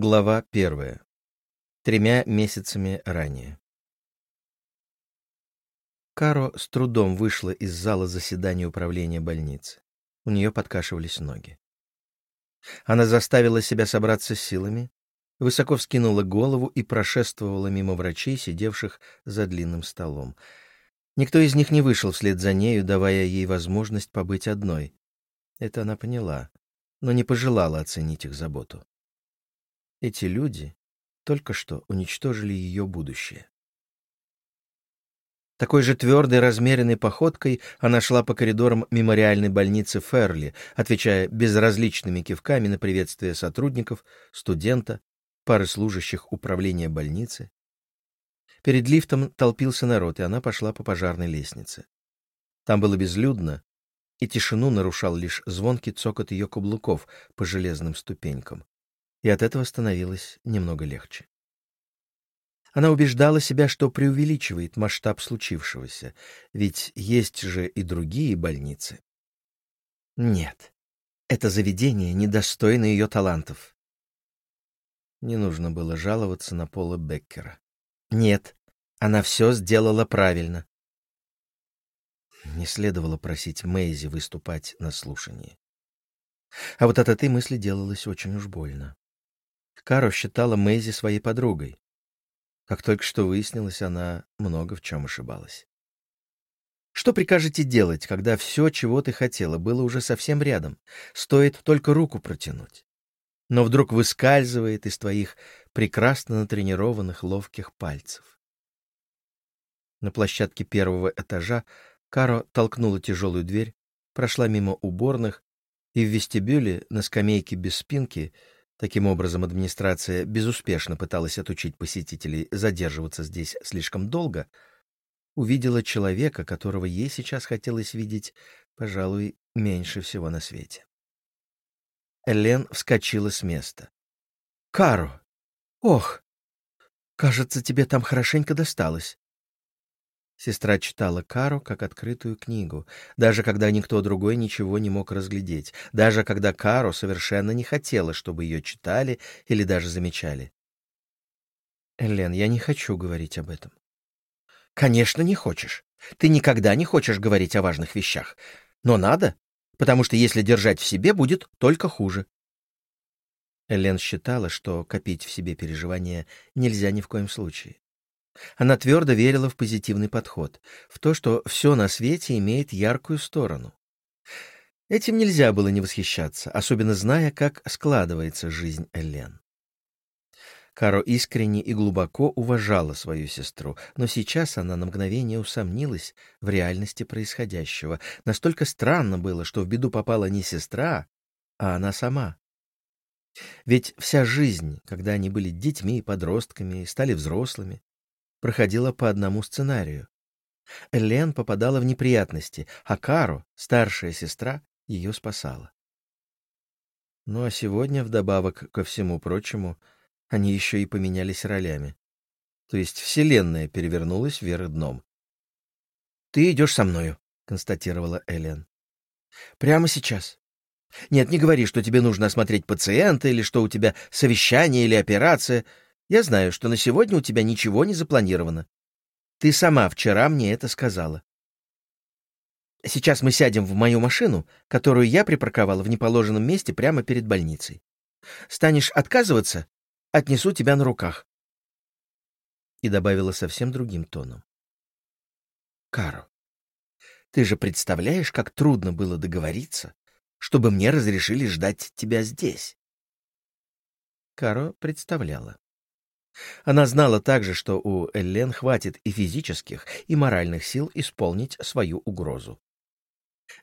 Глава первая. Тремя месяцами ранее. Каро с трудом вышла из зала заседания управления больницы. У нее подкашивались ноги. Она заставила себя собраться силами, высоко вскинула голову и прошествовала мимо врачей, сидевших за длинным столом. Никто из них не вышел вслед за нею, давая ей возможность побыть одной. Это она поняла, но не пожелала оценить их заботу. Эти люди только что уничтожили ее будущее. Такой же твердой, размеренной походкой она шла по коридорам мемориальной больницы Ферли, отвечая безразличными кивками на приветствие сотрудников, студента, пары служащих управления больницы. Перед лифтом толпился народ, и она пошла по пожарной лестнице. Там было безлюдно, и тишину нарушал лишь звонкий цокот ее каблуков по железным ступенькам и от этого становилось немного легче. Она убеждала себя, что преувеличивает масштаб случившегося, ведь есть же и другие больницы. Нет, это заведение недостойно ее талантов. Не нужно было жаловаться на Пола Беккера. Нет, она все сделала правильно. Не следовало просить Мэйзи выступать на слушании. А вот от этой мысли делалось очень уж больно. Каро считала Мэйзи своей подругой. Как только что выяснилось, она много в чем ошибалась. Что прикажете делать, когда все, чего ты хотела, было уже совсем рядом? Стоит только руку протянуть. Но вдруг выскальзывает из твоих прекрасно натренированных ловких пальцев. На площадке первого этажа Каро толкнула тяжелую дверь, прошла мимо уборных, и в вестибюле на скамейке без спинки Таким образом, администрация безуспешно пыталась отучить посетителей задерживаться здесь слишком долго, увидела человека, которого ей сейчас хотелось видеть, пожалуй, меньше всего на свете. Элен вскочила с места. «Каро! Ох! Кажется, тебе там хорошенько досталось. Сестра читала Кару как открытую книгу, даже когда никто другой ничего не мог разглядеть, даже когда Кару совершенно не хотела, чтобы ее читали или даже замечали. «Элен, я не хочу говорить об этом». «Конечно, не хочешь. Ты никогда не хочешь говорить о важных вещах. Но надо, потому что если держать в себе, будет только хуже». Элен считала, что копить в себе переживания нельзя ни в коем случае. Она твердо верила в позитивный подход, в то, что все на свете имеет яркую сторону. Этим нельзя было не восхищаться, особенно зная, как складывается жизнь Элен. Каро искренне и глубоко уважала свою сестру, но сейчас она на мгновение усомнилась в реальности происходящего. Настолько странно было, что в беду попала не сестра, а она сама. Ведь вся жизнь, когда они были детьми и подростками стали взрослыми, проходила по одному сценарию. Лен попадала в неприятности, а Каро, старшая сестра, ее спасала. Ну а сегодня, вдобавок ко всему прочему, они еще и поменялись ролями. То есть вселенная перевернулась вверх дном. «Ты идешь со мною», — констатировала Элен. «Прямо сейчас. Нет, не говори, что тебе нужно осмотреть пациента, или что у тебя совещание или операция. Я знаю, что на сегодня у тебя ничего не запланировано. Ты сама вчера мне это сказала. Сейчас мы сядем в мою машину, которую я припарковала в неположенном месте прямо перед больницей. Станешь отказываться — отнесу тебя на руках. И добавила совсем другим тоном. Каро, ты же представляешь, как трудно было договориться, чтобы мне разрешили ждать тебя здесь? Каро представляла. Она знала также, что у Эллен хватит и физических, и моральных сил исполнить свою угрозу.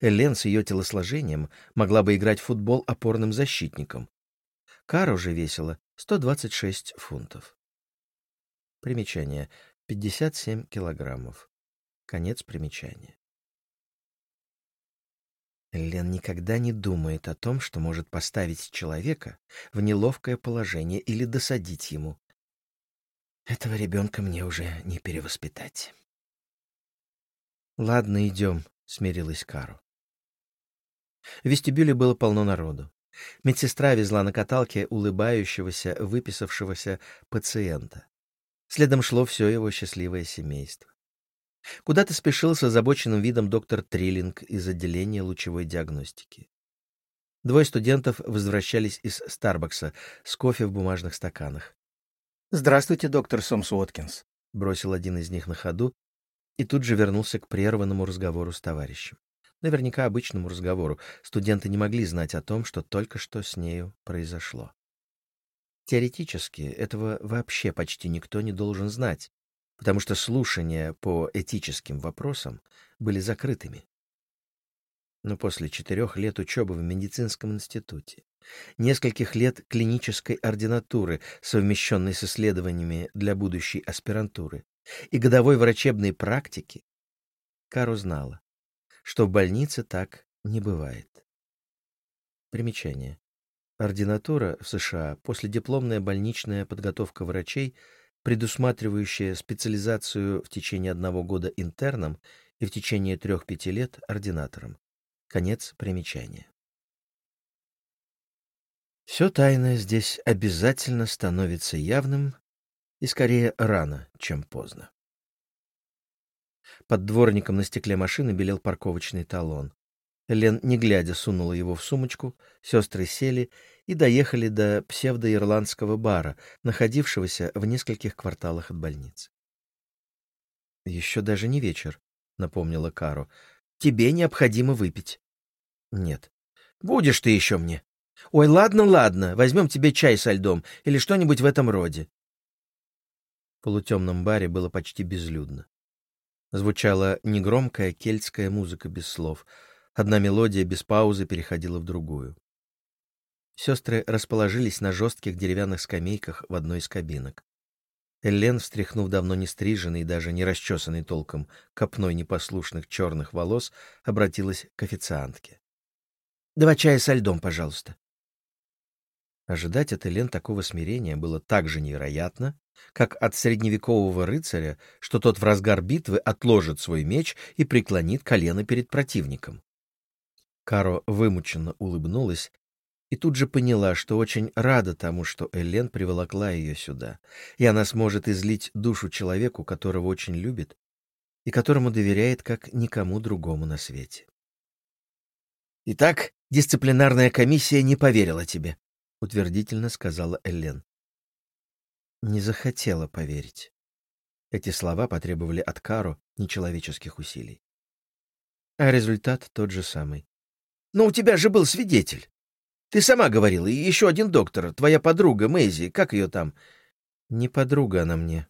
Эллен с ее телосложением могла бы играть в футбол опорным защитником. Кару же весила 126 фунтов. Примечание. 57 килограммов. Конец примечания. Лен никогда не думает о том, что может поставить человека в неловкое положение или досадить ему. Этого ребенка мне уже не перевоспитать. «Ладно, идем», — смирилась Кару. В вестибюле было полно народу. Медсестра везла на каталке улыбающегося, выписавшегося пациента. Следом шло все его счастливое семейство. Куда-то спешил с озабоченным видом доктор Триллинг из отделения лучевой диагностики. Двое студентов возвращались из Старбакса с кофе в бумажных стаканах. «Здравствуйте, доктор Сомс Уоткинс», — бросил один из них на ходу и тут же вернулся к прерванному разговору с товарищем. Наверняка обычному разговору. Студенты не могли знать о том, что только что с нею произошло. Теоретически этого вообще почти никто не должен знать, потому что слушания по этическим вопросам были закрытыми. Но после четырех лет учебы в медицинском институте, нескольких лет клинической ординатуры, совмещенной с исследованиями для будущей аспирантуры, и годовой врачебной практики, Кару знала, что в больнице так не бывает. Примечание. Ординатура в США – последипломная больничная подготовка врачей, предусматривающая специализацию в течение одного года интерном и в течение трех-пяти лет ординатором. Конец примечания. Все тайное здесь обязательно становится явным и скорее рано, чем поздно. Под дворником на стекле машины белел парковочный талон. Лен, не глядя, сунула его в сумочку, сестры сели и доехали до псевдоирландского бара, находившегося в нескольких кварталах от больницы. «Еще даже не вечер», — напомнила Кару. «Тебе необходимо выпить». «Нет». «Будешь ты еще мне». «Ой, ладно, ладно, возьмем тебе чай со льдом или что-нибудь в этом роде». В полутемном баре было почти безлюдно. Звучала негромкая кельтская музыка без слов. Одна мелодия без паузы переходила в другую. Сестры расположились на жестких деревянных скамейках в одной из кабинок. Эллен, встряхнув давно не стриженный и даже не расчесанный толком копной непослушных черных волос, обратилась к официантке. «Два чая со льдом, пожалуйста». Ожидать от Элен такого смирения было так же невероятно, как от средневекового рыцаря, что тот в разгар битвы отложит свой меч и преклонит колено перед противником. Каро вымученно улыбнулась и тут же поняла, что очень рада тому, что Элен приволокла ее сюда, и она сможет излить душу человеку, которого очень любит и которому доверяет как никому другому на свете. «Итак, дисциплинарная комиссия не поверила тебе», — утвердительно сказала Элен не захотела поверить. Эти слова потребовали от Каро нечеловеческих усилий. А результат тот же самый. «Но у тебя же был свидетель. Ты сама говорила, и еще один доктор, твоя подруга Мэйзи, как ее там?» «Не подруга она мне.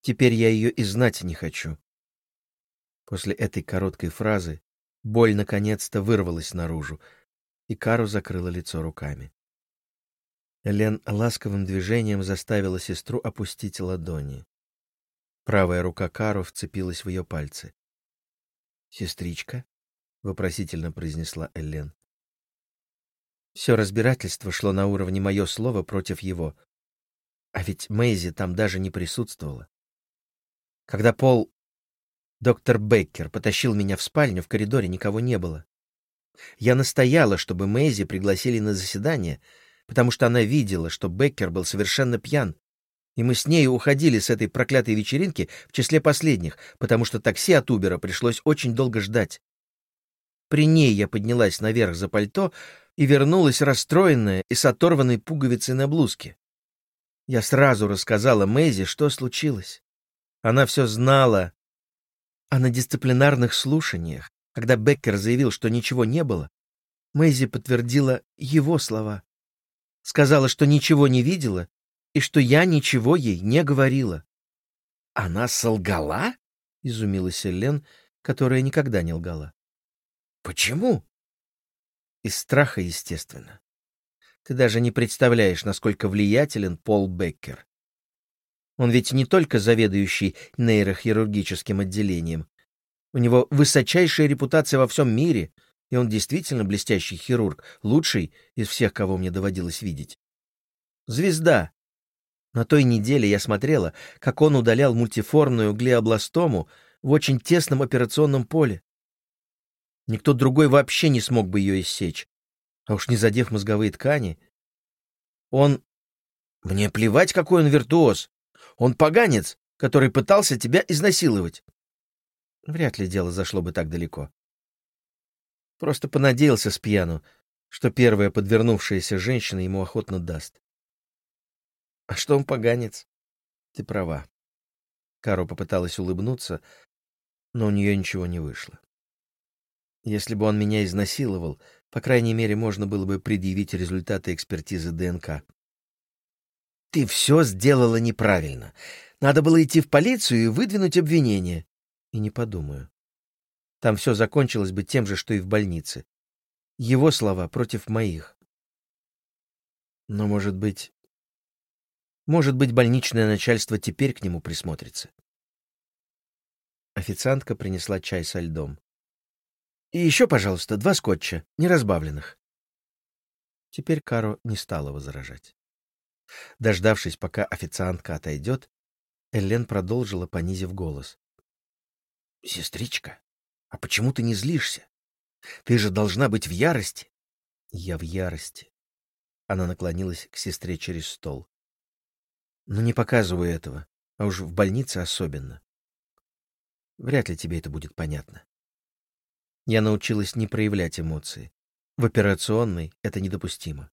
Теперь я ее и знать не хочу». После этой короткой фразы боль наконец-то вырвалась наружу, и Кару закрыла лицо руками. Лен ласковым движением заставила сестру опустить ладони. Правая рука Кару вцепилась в ее пальцы. «Сестричка?» — вопросительно произнесла Эллен. Все разбирательство шло на уровне мое слово против его. А ведь Мэйзи там даже не присутствовала. Когда Пол... Доктор Беккер потащил меня в спальню, в коридоре никого не было. Я настояла, чтобы Мэйзи пригласили на заседание — потому что она видела, что Беккер был совершенно пьян, и мы с ней уходили с этой проклятой вечеринки в числе последних, потому что такси от Убера пришлось очень долго ждать. При ней я поднялась наверх за пальто и вернулась расстроенная и с оторванной пуговицей на блузке. Я сразу рассказала Мэйзи, что случилось. Она все знала. А на дисциплинарных слушаниях, когда Беккер заявил, что ничего не было, Мэйзи подтвердила его слова. Сказала, что ничего не видела и что я ничего ей не говорила. «Она солгала?» — изумилась Элен, которая никогда не лгала. «Почему?» «Из страха, естественно. Ты даже не представляешь, насколько влиятелен Пол Беккер. Он ведь не только заведующий нейрохирургическим отделением. У него высочайшая репутация во всем мире — и он действительно блестящий хирург, лучший из всех, кого мне доводилось видеть. Звезда. На той неделе я смотрела, как он удалял мультиформную глиобластому в очень тесном операционном поле. Никто другой вообще не смог бы ее иссечь. а уж не задев мозговые ткани. Он... Мне плевать, какой он виртуоз. Он поганец, который пытался тебя изнасиловать. Вряд ли дело зашло бы так далеко. Просто понадеялся с пьяну, что первая подвернувшаяся женщина ему охотно даст. А что он поганец? Ты права. Каро попыталась улыбнуться, но у нее ничего не вышло. Если бы он меня изнасиловал, по крайней мере, можно было бы предъявить результаты экспертизы ДНК. Ты все сделала неправильно. Надо было идти в полицию и выдвинуть обвинение. И не подумаю. Там все закончилось бы тем же, что и в больнице. Его слова против моих. Но, может быть... Может быть, больничное начальство теперь к нему присмотрится. Официантка принесла чай со льдом. И еще, пожалуйста, два скотча, неразбавленных. Теперь Каро не стала возражать. Дождавшись, пока официантка отойдет, Эллен продолжила, понизив голос. — Сестричка, а почему ты не злишься? Ты же должна быть в ярости. — Я в ярости. Она наклонилась к сестре через стол. — Но не показываю этого, а уж в больнице особенно. Вряд ли тебе это будет понятно. Я научилась не проявлять эмоции. В операционной это недопустимо.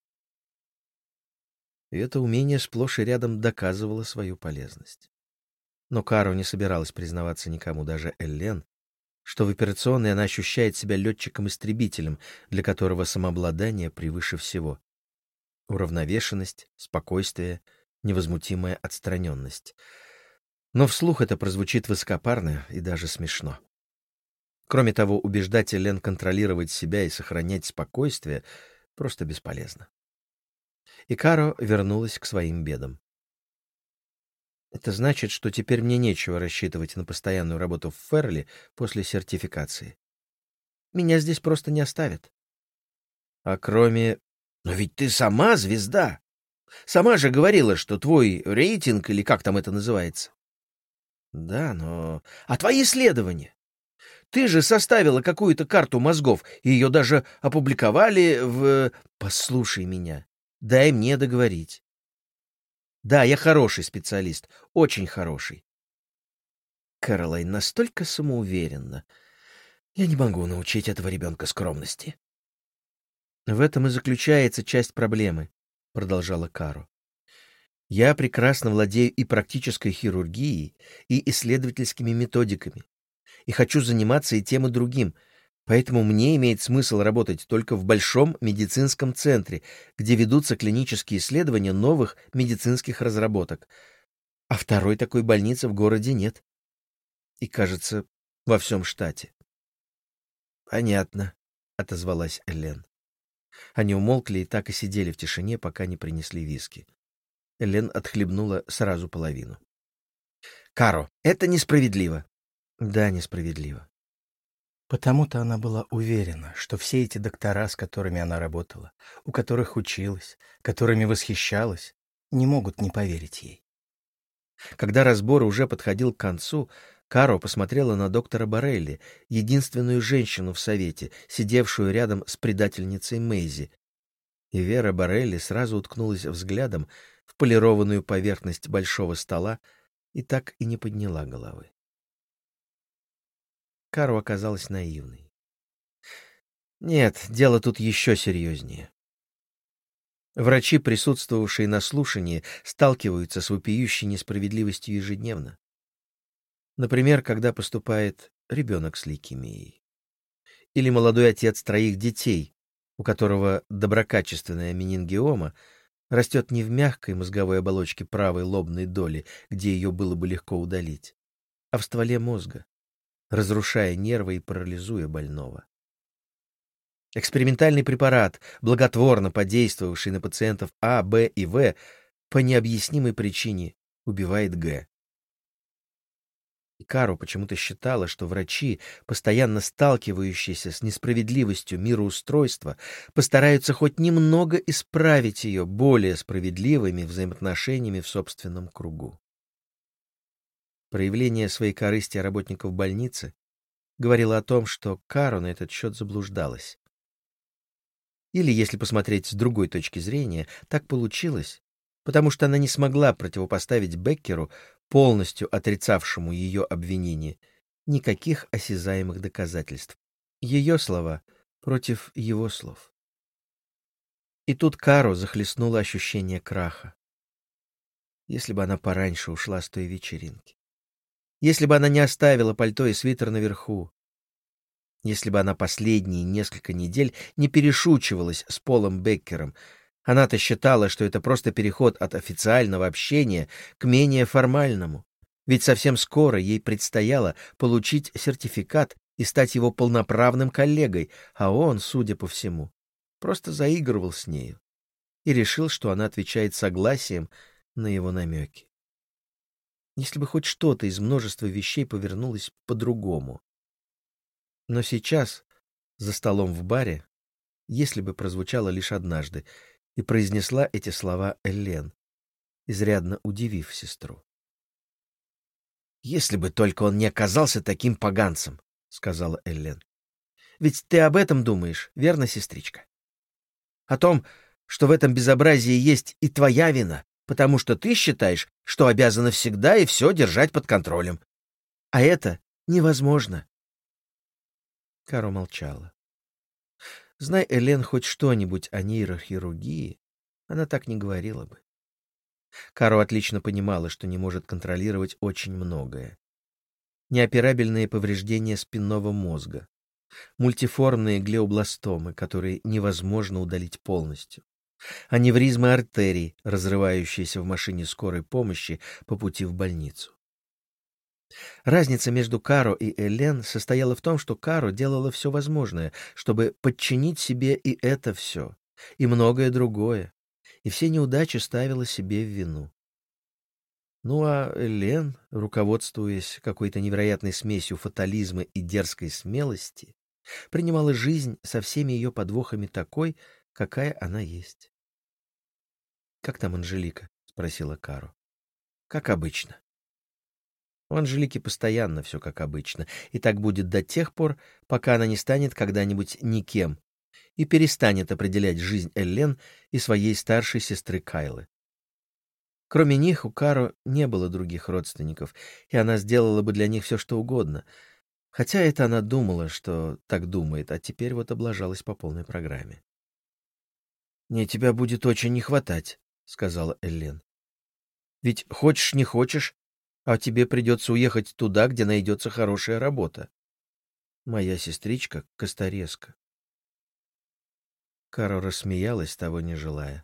И это умение сплошь и рядом доказывало свою полезность. Но Кару не собиралась признаваться никому, даже Эллен, что в операционной она ощущает себя летчиком-истребителем, для которого самообладание превыше всего. Уравновешенность, спокойствие, невозмутимая отстраненность. Но вслух это прозвучит высокопарно и даже смешно. Кроме того, убеждать Элен контролировать себя и сохранять спокойствие просто бесполезно. И Каро вернулась к своим бедам. Это значит, что теперь мне нечего рассчитывать на постоянную работу в Ферли после сертификации. Меня здесь просто не оставят. А кроме... Но ведь ты сама звезда. Сама же говорила, что твой рейтинг, или как там это называется. Да, но... А твои исследования? Ты же составила какую-то карту мозгов, и ее даже опубликовали в... Послушай меня, дай мне договорить. Да, я хороший специалист, очень хороший. Кэролайн настолько самоуверенна. Я не могу научить этого ребенка скромности. В этом и заключается часть проблемы, продолжала Каро. Я прекрасно владею и практической хирургией, и исследовательскими методиками и хочу заниматься и тем, и другим, поэтому мне имеет смысл работать только в большом медицинском центре, где ведутся клинические исследования новых медицинских разработок. А второй такой больницы в городе нет. И, кажется, во всем штате. «Понятно», — отозвалась Элен. Они умолкли и так и сидели в тишине, пока не принесли виски. Элен отхлебнула сразу половину. «Каро, это несправедливо. Да, несправедливо. Потому-то она была уверена, что все эти доктора, с которыми она работала, у которых училась, которыми восхищалась, не могут не поверить ей. Когда разбор уже подходил к концу, Каро посмотрела на доктора Барелли, единственную женщину в совете, сидевшую рядом с предательницей Мэйзи. И Вера Барелли сразу уткнулась взглядом в полированную поверхность большого стола и так и не подняла головы. Кару оказалась наивной. Нет, дело тут еще серьезнее. Врачи, присутствовавшие на слушании, сталкиваются с вопиющей несправедливостью ежедневно. Например, когда поступает ребенок с лейкемией. Или молодой отец троих детей, у которого доброкачественная менингиома растет не в мягкой мозговой оболочке правой лобной доли, где ее было бы легко удалить, а в стволе мозга, разрушая нервы и парализуя больного. Экспериментальный препарат, благотворно подействовавший на пациентов А, Б и В, по необъяснимой причине убивает Г. И Кару почему-то считала, что врачи, постоянно сталкивающиеся с несправедливостью мироустройства, постараются хоть немного исправить ее более справедливыми взаимоотношениями в собственном кругу. Проявление своей корысти работников больницы говорило о том, что Кару на этот счет заблуждалась. Или, если посмотреть с другой точки зрения, так получилось, потому что она не смогла противопоставить Беккеру, полностью отрицавшему ее обвинение, никаких осязаемых доказательств. Ее слова против его слов. И тут Кару захлестнуло ощущение краха. Если бы она пораньше ушла с той вечеринки. Если бы она не оставила пальто и свитер наверху. Если бы она последние несколько недель не перешучивалась с Полом Беккером, она-то считала, что это просто переход от официального общения к менее формальному. Ведь совсем скоро ей предстояло получить сертификат и стать его полноправным коллегой, а он, судя по всему, просто заигрывал с нею и решил, что она отвечает согласием на его намеки. Если бы хоть что-то из множества вещей повернулось по-другому. Но сейчас, за столом в баре, если бы прозвучало лишь однажды, и произнесла эти слова Эллен, изрядно удивив сестру. «Если бы только он не оказался таким поганцем», — сказала Эллен. «Ведь ты об этом думаешь, верно, сестричка? О том, что в этом безобразии есть и твоя вина, потому что ты считаешь, что обязана всегда и все держать под контролем. А это невозможно». Каро молчала. Знай Элен хоть что-нибудь о нейрохирургии, она так не говорила бы. Каро отлично понимала, что не может контролировать очень многое. Неоперабельные повреждения спинного мозга, мультиформные глиобластомы, которые невозможно удалить полностью, аневризмы артерий, разрывающиеся в машине скорой помощи по пути в больницу. Разница между Каро и Элен состояла в том, что Каро делала все возможное, чтобы подчинить себе и это все, и многое другое, и все неудачи ставила себе в вину. Ну а Элен, руководствуясь какой-то невероятной смесью фатализма и дерзкой смелости, принимала жизнь со всеми ее подвохами такой, какая она есть. «Как там Анжелика?» — спросила Каро. «Как обычно». У Анжелики постоянно все как обычно, и так будет до тех пор, пока она не станет когда-нибудь никем, и перестанет определять жизнь Эллен и своей старшей сестры Кайлы. Кроме них у Каро не было других родственников, и она сделала бы для них все, что угодно. Хотя это она думала, что так думает, а теперь вот облажалась по полной программе. «Мне тебя будет очень не хватать», — сказала Эллен. «Ведь хочешь не хочешь, а тебе придется уехать туда, где найдется хорошая работа. Моя сестричка — Косторезка. Каро рассмеялась, того не желая.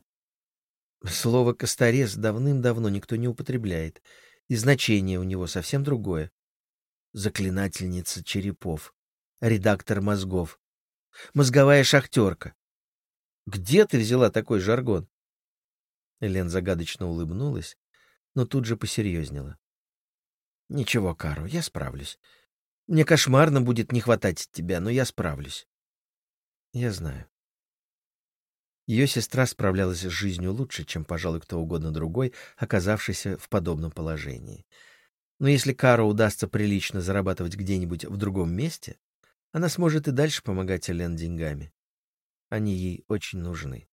Слово «косторез» давным-давно никто не употребляет, и значение у него совсем другое. Заклинательница черепов, редактор мозгов, мозговая шахтерка. Где ты взяла такой жаргон? Элен загадочно улыбнулась, но тут же посерьезнела. — Ничего, Каро, я справлюсь. Мне кошмарно будет не хватать тебя, но я справлюсь. — Я знаю. Ее сестра справлялась с жизнью лучше, чем, пожалуй, кто угодно другой, оказавшийся в подобном положении. Но если Кару удастся прилично зарабатывать где-нибудь в другом месте, она сможет и дальше помогать Элен деньгами. Они ей очень нужны.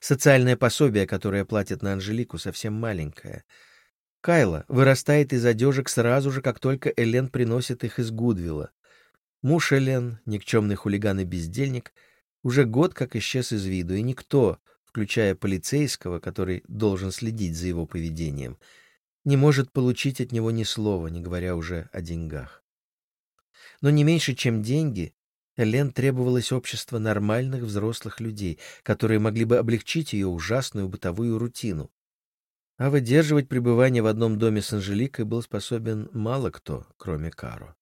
Социальное пособие, которое платят на Анжелику, совсем маленькое. Кайла вырастает из одежек сразу же, как только Элен приносит их из Гудвилла. Муж Элен, никчемный хулиган и бездельник — уже год как исчез из виду, и никто, включая полицейского, который должен следить за его поведением, не может получить от него ни слова, не говоря уже о деньгах. Но не меньше, чем деньги, Элен требовалось общество нормальных взрослых людей, которые могли бы облегчить ее ужасную бытовую рутину. А выдерживать пребывание в одном доме с Анжеликой был способен мало кто, кроме Каро.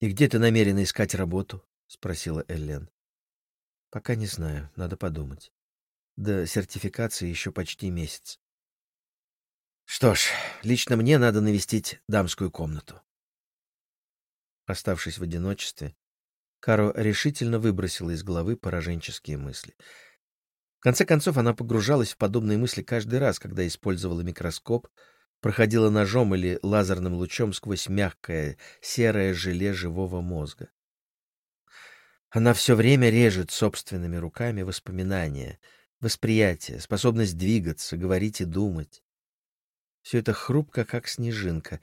«И где ты намерена искать работу?» — спросила Эллен. Пока не знаю, надо подумать. До сертификации еще почти месяц. Что ж, лично мне надо навестить дамскую комнату. Оставшись в одиночестве, Каро решительно выбросила из головы пораженческие мысли. В конце концов, она погружалась в подобные мысли каждый раз, когда использовала микроскоп, проходила ножом или лазерным лучом сквозь мягкое серое желе живого мозга. Она все время режет собственными руками воспоминания, восприятие, способность двигаться, говорить и думать. Все это хрупко, как снежинка,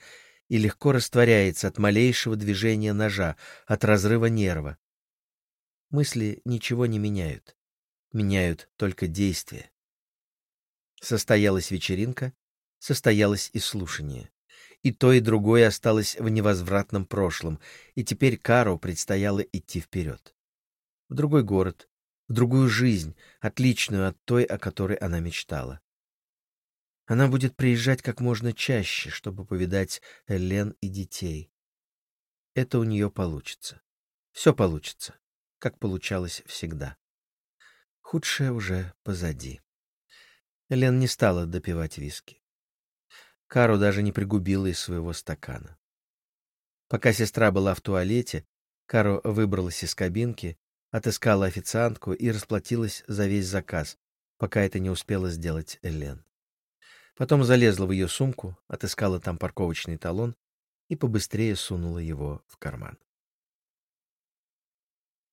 и легко растворяется от малейшего движения ножа, от разрыва нерва. Мысли ничего не меняют. Меняют только действия. Состоялась вечеринка, состоялось и слушание. И то, и другое осталось в невозвратном прошлом, и теперь Кару предстояло идти вперед. В другой город, в другую жизнь, отличную от той, о которой она мечтала. Она будет приезжать как можно чаще, чтобы повидать Элен и детей. Это у нее получится. Все получится, как получалось всегда. Худшее уже позади. Элен не стала допивать виски. Кару даже не пригубила из своего стакана. Пока сестра была в туалете, Кару выбралась из кабинки, отыскала официантку и расплатилась за весь заказ, пока это не успела сделать Элен. Потом залезла в ее сумку, отыскала там парковочный талон и побыстрее сунула его в карман.